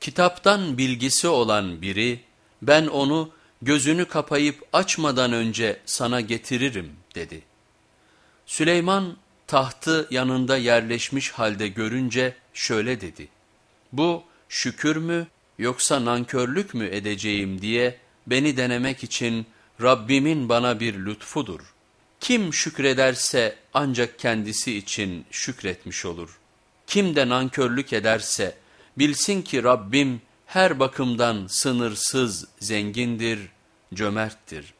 Kitaptan bilgisi olan biri ben onu gözünü kapayıp açmadan önce sana getiririm dedi. Süleyman tahtı yanında yerleşmiş halde görünce şöyle dedi. Bu şükür mü yoksa nankörlük mü edeceğim diye beni denemek için Rabbimin bana bir lütfudur. Kim şükrederse ancak kendisi için şükretmiş olur. Kim de nankörlük ederse bilsin ki Rabbim her bakımdan sınırsız zengindir, cömerttir.